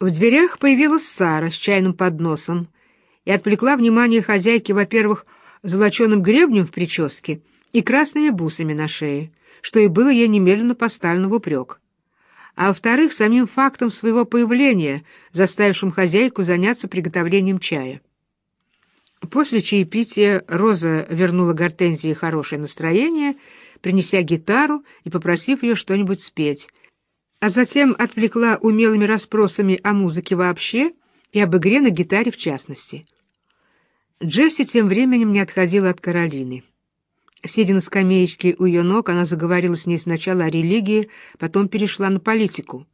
В дверях появилась Сара с чайным подносом и отвлекла внимание хозяйки, во-первых, золоченым гребнем в прическе и красными бусами на шее, что и было ей немедленно поставлено в упрек. А во-вторых, самим фактом своего появления, заставившим хозяйку заняться приготовлением чая. После чаепития Роза вернула Гортензии хорошее настроение, принеся гитару и попросив ее что-нибудь спеть, а затем отвлекла умелыми расспросами о музыке вообще и об игре на гитаре в частности. Джесси тем временем не отходила от Каролины. Сидя на скамеечке у ее ног, она заговорила с ней сначала о религии, потом перешла на политику.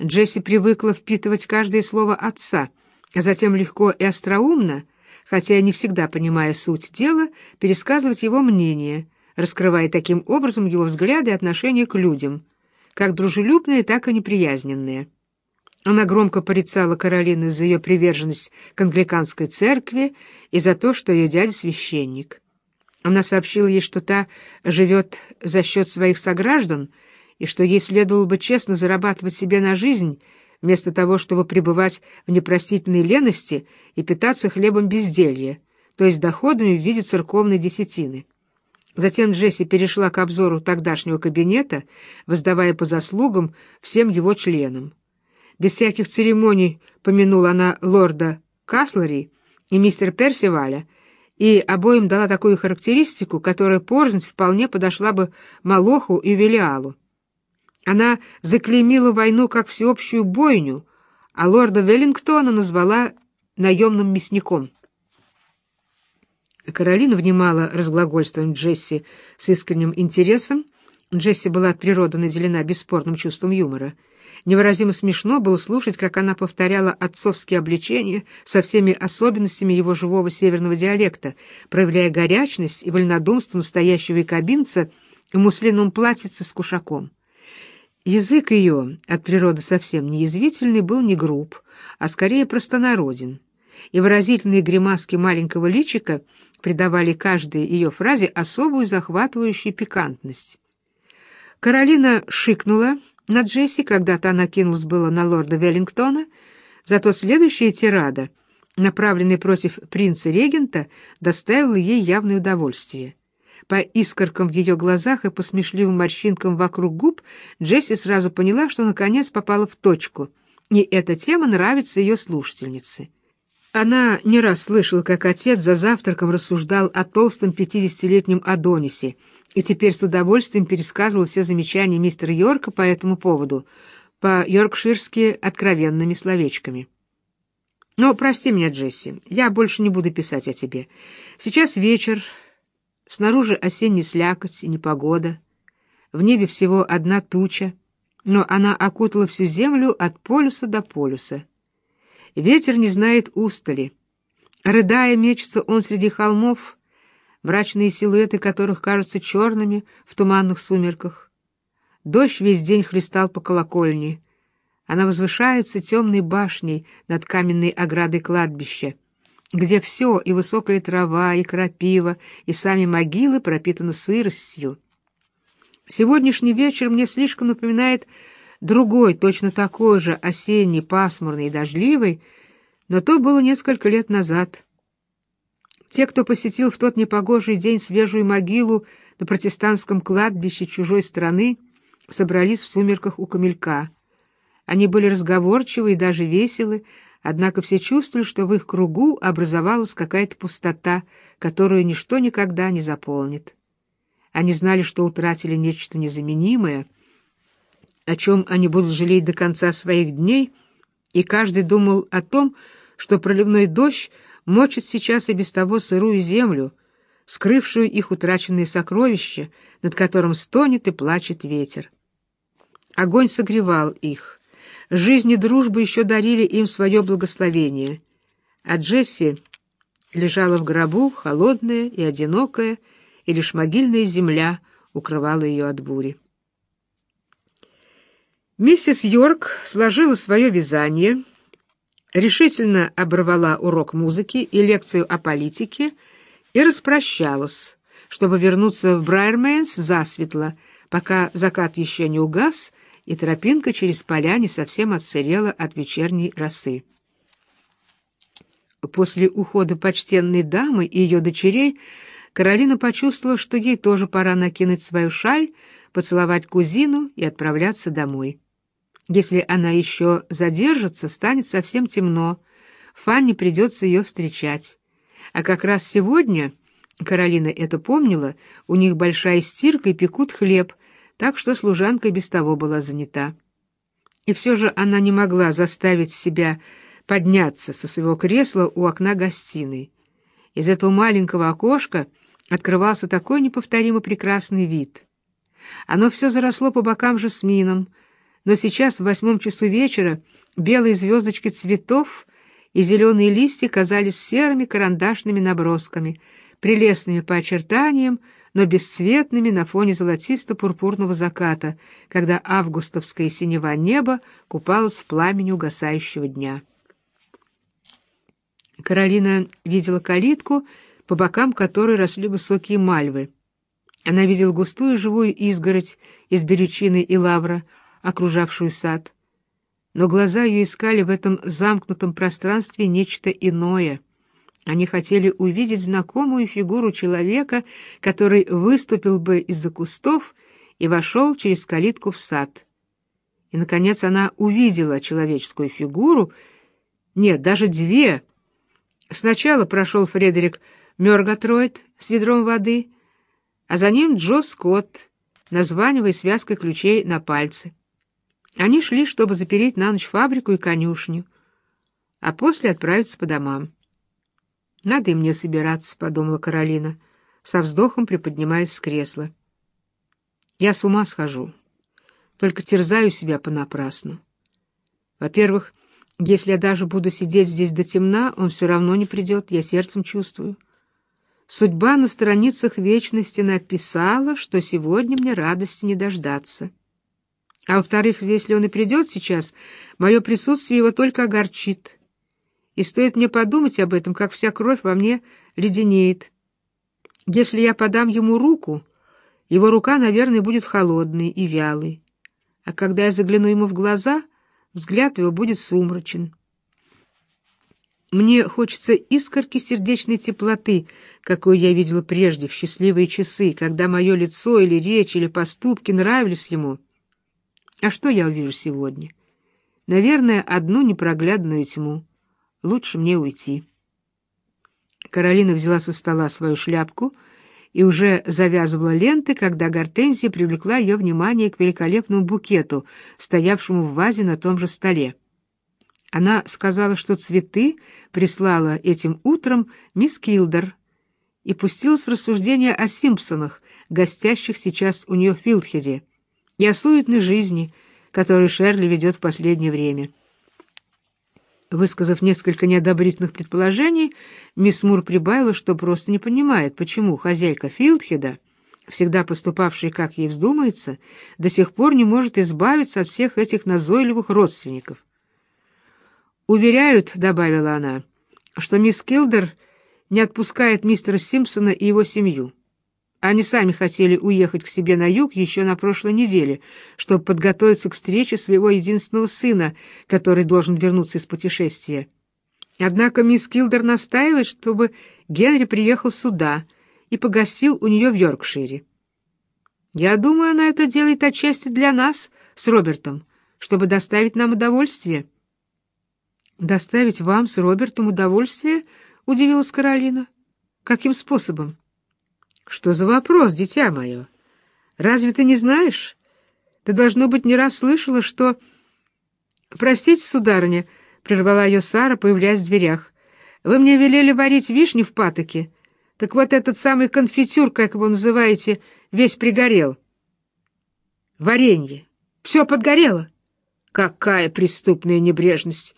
Джесси привыкла впитывать каждое слово отца, а затем легко и остроумно, хотя не всегда понимая суть дела, пересказывать его мнение, раскрывая таким образом его взгляды и отношения к людям, как дружелюбные, так и неприязненные. Она громко порицала Каролину за ее приверженность к англиканской церкви и за то, что ее дядя священник. Она сообщила ей, что та живет за счет своих сограждан и что ей следовало бы честно зарабатывать себе на жизнь, вместо того, чтобы пребывать в непростительной лености и питаться хлебом безделья, то есть доходами в виде церковной десятины. Затем Джесси перешла к обзору тогдашнего кабинета, воздавая по заслугам всем его членам. Без всяких церемоний помянула она лорда Каслери и мистер Персиваля, и обоим дала такую характеристику, которая порознь вполне подошла бы Малоху и Велиалу. Она заклеймила войну как всеобщую бойню, а лорда Веллингтона назвала наемным мясником. Каролина внимала разглагольством Джесси с искренним интересом. Джесси была от природы наделена бесспорным чувством юмора. Невыразимо смешно было слушать, как она повторяла отцовские обличения со всеми особенностями его живого северного диалекта, проявляя горячность и вольнодумство настоящего якобинца в муслиновом платьице с кушаком. Язык ее, от природы совсем не язвительный, был не груб, а скорее простонароден, и выразительные гримаски маленького личика придавали каждой ее фразе особую захватывающую пикантность. Каролина шикнула на Джесси, когда-то она кинулась было на лорда Веллингтона, зато следующая тирада, направленная против принца-регента, доставила ей явное удовольствие. По искоркам в ее глазах и по смешливым морщинкам вокруг губ Джесси сразу поняла, что наконец попала в точку, и эта тема нравится ее слушательнице. Она не раз слышала, как отец за завтраком рассуждал о толстом пятидесятилетнем Адонисе, и теперь с удовольствием пересказывал все замечания мистера Йорка по этому поводу, по-йоркширски откровенными словечками. «Но прости меня, Джесси, я больше не буду писать о тебе. Сейчас вечер, Снаружи осенний слякоть и непогода. В небе всего одна туча, но она окутала всю землю от полюса до полюса. Ветер не знает устали. Рыдая, мечется он среди холмов, мрачные силуэты которых кажутся черными в туманных сумерках. Дождь весь день хлестал по колокольне. Она возвышается темной башней над каменной оградой кладбища где все, и высокая трава, и крапива, и сами могилы пропитаны сыростью. Сегодняшний вечер мне слишком напоминает другой, точно такой же, осенний, пасмурный и дождливый, но то было несколько лет назад. Те, кто посетил в тот непогожий день свежую могилу на протестантском кладбище чужой страны, собрались в сумерках у камелька. Они были разговорчивы и даже веселы, Однако все чувствовали, что в их кругу образовалась какая-то пустота, которую ничто никогда не заполнит. Они знали, что утратили нечто незаменимое, о чем они будут жалеть до конца своих дней, и каждый думал о том, что проливной дождь мочит сейчас и без того сырую землю, скрывшую их утраченные сокровища, над которым стонет и плачет ветер. Огонь согревал их — Жизнь и дружба еще дарили им свое благословение, а Джесси лежала в гробу, холодная и одинокая, и лишь могильная земля укрывала ее от бури. Миссис Йорк сложила свое вязание, решительно оборвала урок музыки и лекцию о политике и распрощалась, чтобы вернуться в Брайермейнс засветло, пока закат еще не угас, и тропинка через поля не совсем отсырела от вечерней росы. После ухода почтенной дамы и ее дочерей Каролина почувствовала, что ей тоже пора накинуть свою шаль, поцеловать кузину и отправляться домой. Если она еще задержится, станет совсем темно. Фанни придется ее встречать. А как раз сегодня, Каролина это помнила, у них большая стирка и пекут хлеб, так что служанка без того была занята. И все же она не могла заставить себя подняться со своего кресла у окна гостиной. Из этого маленького окошка открывался такой неповторимо прекрасный вид. Оно все заросло по бокам жасмином, но сейчас, в восьмом часу вечера, белые звездочки цветов и зеленые листья казались серыми карандашными набросками, прелестными по очертаниям, но бесцветными на фоне золотисто-пурпурного заката, когда августовское синева небо купалось в пламени угасающего дня. Каролина видела калитку, по бокам которой росли высокие мальвы. Она видела густую живую изгородь из берючины и лавра, окружавшую сад. Но глаза ее искали в этом замкнутом пространстве нечто иное. Они хотели увидеть знакомую фигуру человека, который выступил бы из-за кустов и вошел через калитку в сад. И, наконец, она увидела человеческую фигуру, нет, даже две. Сначала прошел Фредерик Мёргатроид с ведром воды, а за ним Джо Скотт, названивая связкой ключей на пальце. Они шли, чтобы запереть на ночь фабрику и конюшню, а после отправиться по домам. «Надо и мне собираться», — подумала Каролина, со вздохом приподнимаясь с кресла. «Я с ума схожу, только терзаю себя понапрасну. Во-первых, если я даже буду сидеть здесь до темна, он все равно не придет, я сердцем чувствую. Судьба на страницах вечности написала, что сегодня мне радости не дождаться». А во-вторых, если он и придет сейчас, мое присутствие его только огорчит. И стоит мне подумать об этом, как вся кровь во мне леденеет. Если я подам ему руку, его рука, наверное, будет холодной и вялой. А когда я загляну ему в глаза, взгляд его будет сумрачен. Мне хочется искорки сердечной теплоты, какую я видела прежде в счастливые часы, когда мое лицо или речь или поступки нравились ему. А что я увижу сегодня? Наверное, одну непроглядную тьму. Лучше мне уйти. Каролина взяла со стола свою шляпку и уже завязывала ленты, когда Гортензия привлекла ее внимание к великолепному букету, стоявшему в вазе на том же столе. Она сказала, что цветы прислала этим утром мисс Килдер и пустилась в рассуждение о Симпсонах, гостящих сейчас у нее в Филдхеде и о суетной жизни, которую Шерли ведет в последнее время. Высказав несколько неодобрительных предположений, мисс Мур прибавила, что просто не понимает, почему хозяйка Филдхеда, всегда поступавшая, как ей вздумается, до сих пор не может избавиться от всех этих назойливых родственников. «Уверяют», — добавила она, — «что мисс Килдер не отпускает мистера Симпсона и его семью». Они сами хотели уехать к себе на юг еще на прошлой неделе, чтобы подготовиться к встрече своего единственного сына, который должен вернуться из путешествия. Однако мисс Килдер настаивает, чтобы Генри приехал сюда и погостил у нее в Йоркшире. Я думаю, она это делает отчасти для нас с Робертом, чтобы доставить нам удовольствие. «Доставить вам с Робертом удовольствие?» — удивилась Каролина. «Каким способом?» Что за вопрос, дитя мое? Разве ты не знаешь? Ты, должно быть, не раз слышала, что... Простите, сударыня, — прервала ее Сара, появляясь в дверях. Вы мне велели варить вишни в патоке. Так вот этот самый конфитюр, как его называете, весь пригорел. Варенье. Все подгорело. Какая преступная небрежность!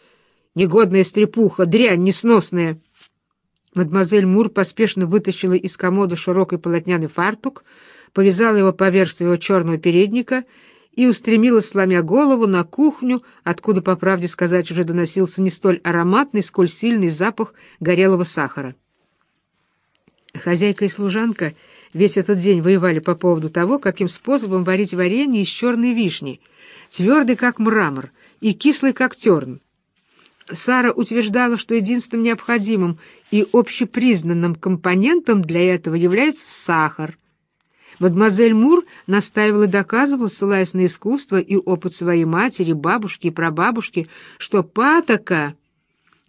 Негодная стрепуха, дрянь несносная! Мадемуазель Мур поспешно вытащила из комода широкий полотняный фартук, повязала его поверх своего черного передника и устремилась, сломя голову, на кухню, откуда, по правде сказать, уже доносился не столь ароматный, сколь сильный запах горелого сахара. Хозяйка и служанка весь этот день воевали по поводу того, каким способом варить варенье из черной вишни — твердый, как мрамор, и кислый, как терн. Сара утверждала, что единственным необходимым и общепризнанным компонентом для этого является сахар. Мадемуазель Мур настаивала и доказывала, ссылаясь на искусство и опыт своей матери, бабушки и прабабушки, что патока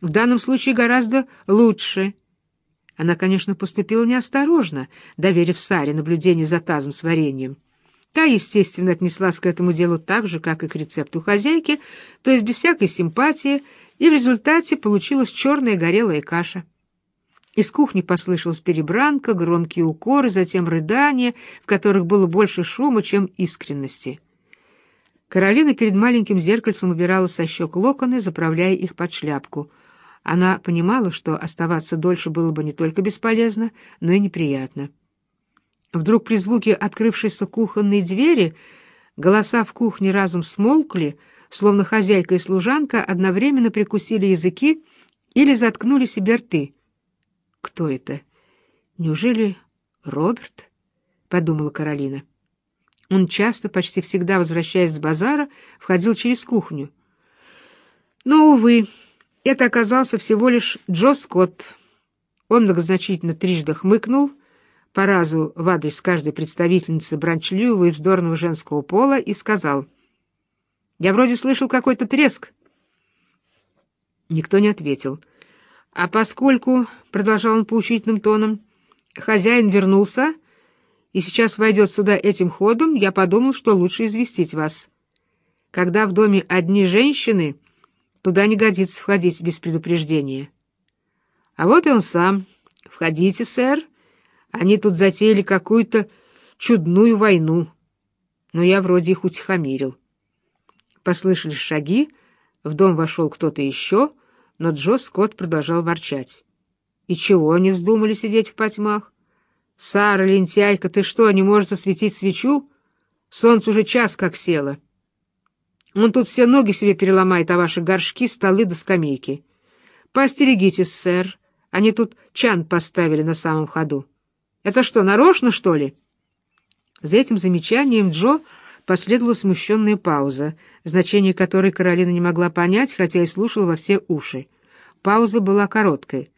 в данном случае гораздо лучше. Она, конечно, поступила неосторожно, доверив Саре наблюдение за тазом с вареньем. Та, естественно, отнеслась к этому делу так же, как и к рецепту хозяйки, то есть без всякой симпатии, и в результате получилась черная горелая каша. Из кухни послышалась перебранка, громкие укоры, затем рыдания, в которых было больше шума, чем искренности. Каролина перед маленьким зеркальцем убирала со щек локоны, заправляя их под шляпку. Она понимала, что оставаться дольше было бы не только бесполезно, но и неприятно. Вдруг при звуке открывшейся кухонной двери голоса в кухне разом смолкли, словно хозяйка и служанка одновременно прикусили языки или заткнули себе рты. «Кто это? Неужели Роберт?» — подумала Каролина. Он часто, почти всегда возвращаясь с базара, входил через кухню. Но, увы, это оказался всего лишь Джо Скотт. Он многозначительно трижды хмыкнул — по разу в адрес каждой представительницы бранчливого и вздорного женского пола и сказал, «Я вроде слышал какой-то треск». Никто не ответил. «А поскольку, — продолжал он поучительным тоном, — хозяин вернулся и сейчас войдет сюда этим ходом, я подумал, что лучше известить вас. Когда в доме одни женщины, туда не годится входить без предупреждения. А вот и он сам. Входите, сэр, — они тут затеяли какую-то чудную войну. Но я вроде их утихомирил. Послышались шаги, в дом вошел кто-то еще, но Джо Скотт продолжал ворчать. И чего они вздумали сидеть в потьмах? Сара, лентяйка, ты что, не можешь засветить свечу? Солнце уже час как село. Он тут все ноги себе переломает, а ваши горшки, столы да скамейки. Поостерегитесь, сэр, они тут чан поставили на самом ходу. Это что, нарочно, что ли?» За этим замечанием Джо последовала смущенная пауза, значение которой Каролина не могла понять, хотя и слушала во все уши. Пауза была короткой.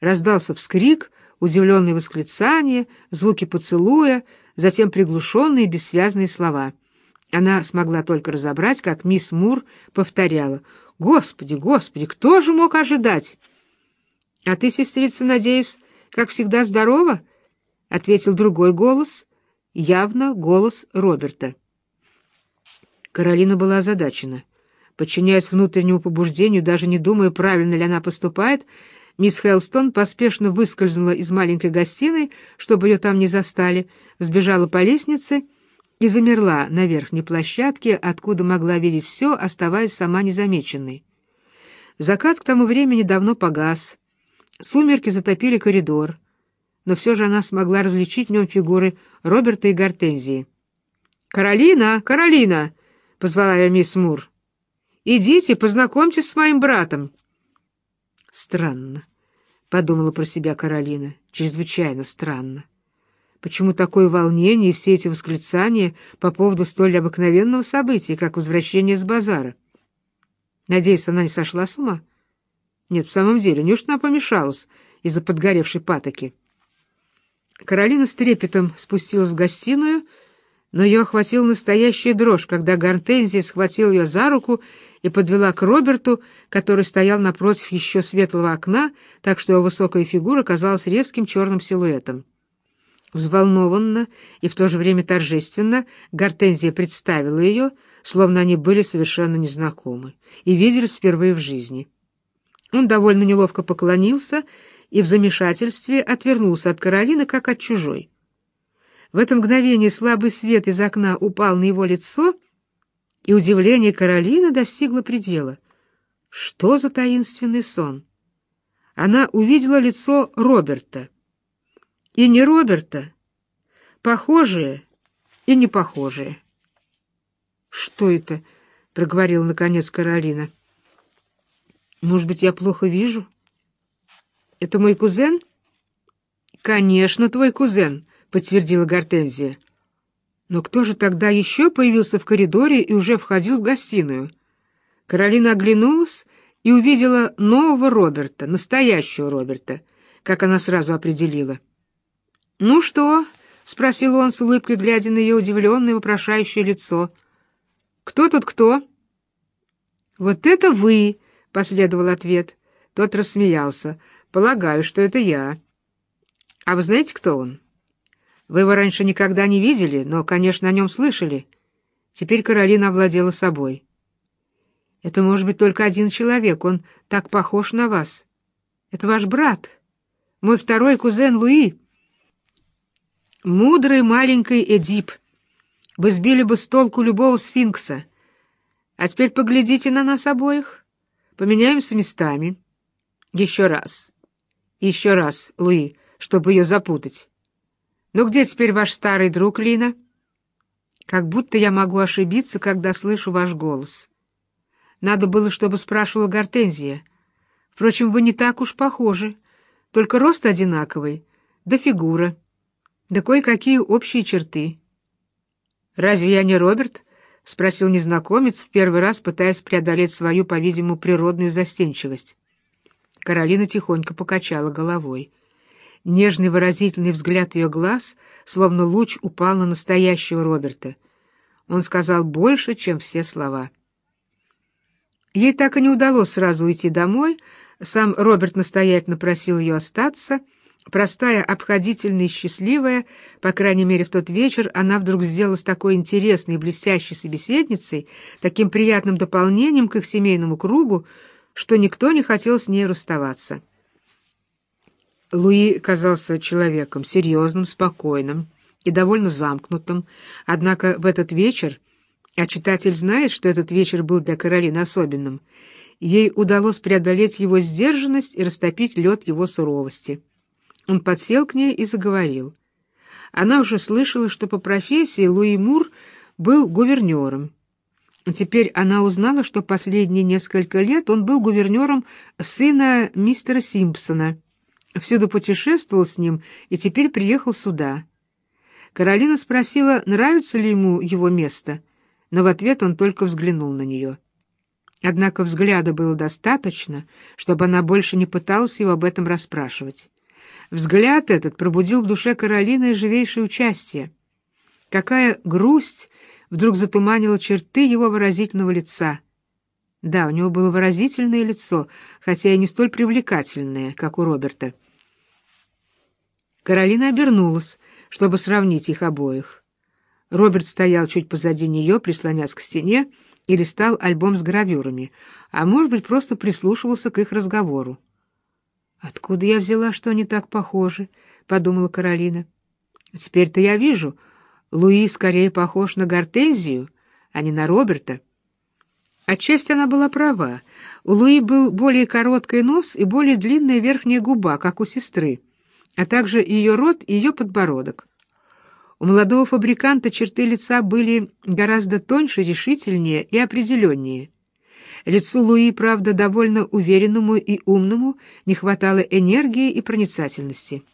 Раздался вскрик, удивленные восклицания, звуки поцелуя, затем приглушенные бессвязные слова. Она смогла только разобрать, как мисс Мур повторяла «Господи, Господи, кто же мог ожидать?» «А ты, сестрица, надеюсь, как всегда здорова?» — ответил другой голос, явно голос Роберта. Каролина была озадачена. Подчиняясь внутреннему побуждению, даже не думая, правильно ли она поступает, мисс Хелстон поспешно выскользнула из маленькой гостиной, чтобы ее там не застали, сбежала по лестнице и замерла на верхней площадке, откуда могла видеть все, оставаясь сама незамеченной. Закат к тому времени давно погас. Сумерки затопили коридор но все же она смогла различить в нем фигуры Роберта и Гортензии. «Каролина! Каролина!» — позвала я мисс Мур. «Идите, познакомьтесь с моим братом». «Странно», — подумала про себя Каролина, — «чрезвычайно странно. Почему такое волнение и все эти восклицания по поводу столь обыкновенного события, как возвращение с базара? Надеюсь, она не сошла с ума? Нет, в самом деле, неужто она помешалась из-за подгоревшей патоки?» Каролина с трепетом спустилась в гостиную, но ее охватил настоящая дрожь, когда Гортензия схватил ее за руку и подвела к Роберту, который стоял напротив еще светлого окна, так что его высокая фигура казалась резким черным силуэтом. Взволнованно и в то же время торжественно Гортензия представила ее, словно они были совершенно незнакомы и виделись впервые в жизни. Он довольно неловко поклонился и в замешательстве отвернулся от Каролины, как от чужой. В это мгновение слабый свет из окна упал на его лицо, и удивление Каролины достигло предела. Что за таинственный сон? Она увидела лицо Роберта. И не Роберта, похожее и не похожее. «Что это?» — проговорила наконец Каролина. «Может быть, я плохо вижу?» Это мой кузен? Конечно, твой кузен, подтвердила Гортензия. Но кто же тогда еще появился в коридоре и уже входил в гостиную? Каролина оглянулась и увидела нового Роберта, настоящего Роберта, как она сразу определила. «Ну что?» — спросил он с улыбкой, глядя на ее удивленное, вопрошающее лицо. «Кто тут кто?» «Вот это вы!» — последовал ответ. Тот рассмеялся. «Полагаю, что это я». «А вы знаете, кто он?» «Вы его раньше никогда не видели, но, конечно, о нем слышали». Теперь Каролина овладела собой. «Это может быть только один человек, он так похож на вас. Это ваш брат, мой второй кузен Луи». «Мудрый маленький Эдип. Вы сбили бы с толку любого сфинкса. А теперь поглядите на нас обоих. Поменяемся местами. Еще раз. Еще раз, Луи, чтобы ее запутать. Ну где теперь ваш старый друг, Лина? Как будто я могу ошибиться, когда слышу ваш голос. Надо было, чтобы спрашивала Гортензия. Впрочем, вы не так уж похожи. Только рост одинаковый, да фигура, да кое-какие общие черты. Разве я не Роберт? — спросил незнакомец, в первый раз пытаясь преодолеть свою, по-видимому, природную застенчивость. Каролина тихонько покачала головой. Нежный выразительный взгляд ее глаз, словно луч, упал на настоящего Роберта. Он сказал больше, чем все слова. Ей так и не удалось сразу уйти домой. Сам Роберт настоятельно просил ее остаться — Простая, обходительная и счастливая, по крайней мере в тот вечер, она вдруг сделалась такой интересной и блестящей собеседницей, таким приятным дополнением к их семейному кругу, что никто не хотел с ней расставаться. Луи казался человеком серьезным, спокойным и довольно замкнутым, однако в этот вечер, а читатель знает, что этот вечер был для Каролины особенным, ей удалось преодолеть его сдержанность и растопить лед его суровости. Он подсел к ней и заговорил. Она уже слышала, что по профессии Луи Мур был гувернером. Теперь она узнала, что последние несколько лет он был гувернером сына мистера Симпсона. Всюду путешествовал с ним и теперь приехал сюда. Каролина спросила, нравится ли ему его место, но в ответ он только взглянул на нее. Однако взгляда было достаточно, чтобы она больше не пыталась его об этом расспрашивать. Взгляд этот пробудил в душе Каролины живейшее участие. Какая грусть вдруг затуманила черты его выразительного лица. Да, у него было выразительное лицо, хотя и не столь привлекательное, как у Роберта. Каролина обернулась, чтобы сравнить их обоих. Роберт стоял чуть позади нее, прислонясь к стене, и листал альбом с гравюрами, а, может быть, просто прислушивался к их разговору. «Откуда я взяла, что они так похожи?» — подумала Каролина. «Теперь-то я вижу, Луи скорее похож на Гортензию, а не на Роберта». Отчасти она была права. У Луи был более короткий нос и более длинная верхняя губа, как у сестры, а также ее рот и ее подбородок. У молодого фабриканта черты лица были гораздо тоньше, решительнее и определеннее. Лицу Луи, правда, довольно уверенному и умному, не хватало энергии и проницательности.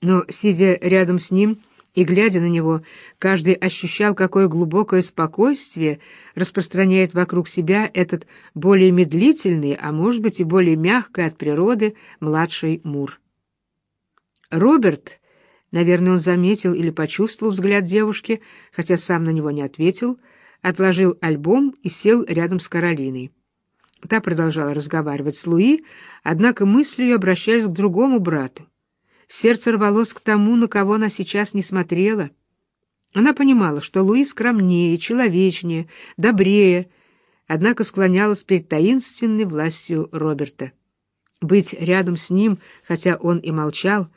Но, сидя рядом с ним и глядя на него, каждый ощущал, какое глубокое спокойствие распространяет вокруг себя этот более медлительный, а может быть и более мягкий от природы младший Мур. Роберт, наверное, он заметил или почувствовал взгляд девушки, хотя сам на него не ответил, — отложил альбом и сел рядом с Каролиной. Та продолжала разговаривать с Луи, однако мыслью ее обращались к другому брату. Сердце рвалось к тому, на кого она сейчас не смотрела. Она понимала, что Луи скромнее, человечнее, добрее, однако склонялась перед таинственной властью Роберта. Быть рядом с ним, хотя он и молчал,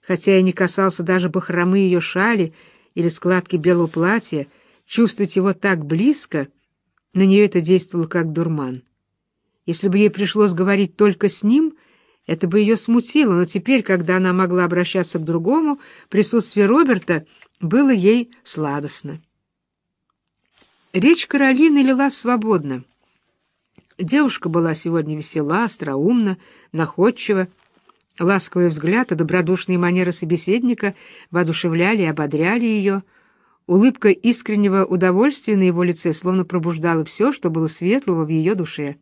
хотя и не касался даже бахромы ее шали или складки белого платья, Чувствовать его так близко, на нее это действовало как дурман. Если бы ей пришлось говорить только с ним, это бы ее смутило, но теперь, когда она могла обращаться к другому, присутствие Роберта было ей сладостно. Речь Каролины лилась свободно. Девушка была сегодня весела, остроумна, находчива. Ласковый взгляд и добродушные манеры собеседника воодушевляли и ободряли ее — Улыбка искреннего удовольствия на его лице словно пробуждала все, что было светлого в ее душе.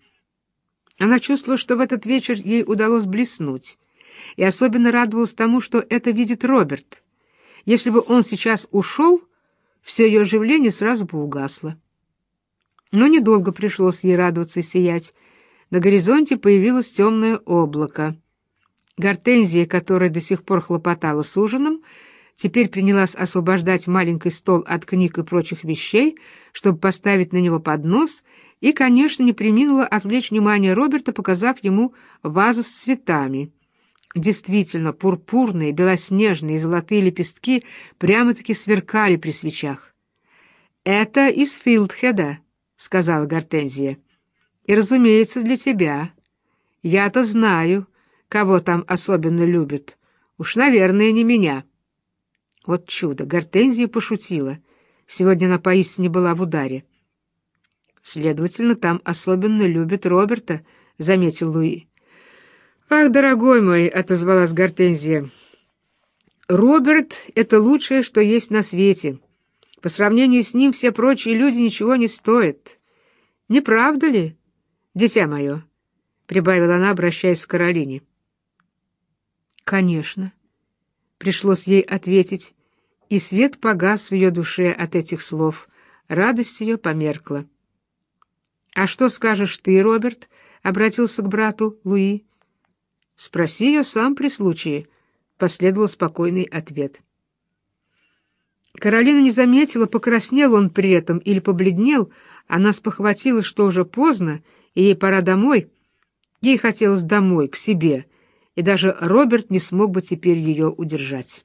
Она чувствовала, что в этот вечер ей удалось блеснуть, и особенно радовалась тому, что это видит Роберт. Если бы он сейчас ушел, все ее оживление сразу бы угасло. Но недолго пришлось ей радоваться и сиять. На горизонте появилось темное облако. Гортензия, которая до сих пор хлопотала с ужином, теперь принялась освобождать маленький стол от книг и прочих вещей, чтобы поставить на него поднос, и, конечно, не приминула отвлечь внимание Роберта, показав ему вазу с цветами. Действительно, пурпурные, белоснежные золотые лепестки прямо-таки сверкали при свечах. «Это из Филдхеда», — сказала Гортензия. «И, разумеется, для тебя. Я-то знаю, кого там особенно любят. Уж, наверное, не меня». Вот чудо! Гортензия пошутила. Сегодня она поистине была в ударе. «Следовательно, там особенно любят Роберта», — заметил Луи. «Ах, дорогой мой!» — отозвалась Гортензия. «Роберт — это лучшее, что есть на свете. По сравнению с ним все прочие люди ничего не стоят. Не правда ли, дитя мое?» — прибавила она, обращаясь к Каролине. «Конечно», — пришлось ей ответить, и свет погас в ее душе от этих слов, радость ее померкла. «А что скажешь ты, Роберт?» — обратился к брату Луи. «Спроси ее сам при случае», — последовал спокойный ответ. Каролина не заметила, покраснел он при этом или побледнел, она спохватила, что уже поздно, и ей пора домой. Ей хотелось домой, к себе, и даже Роберт не смог бы теперь ее удержать.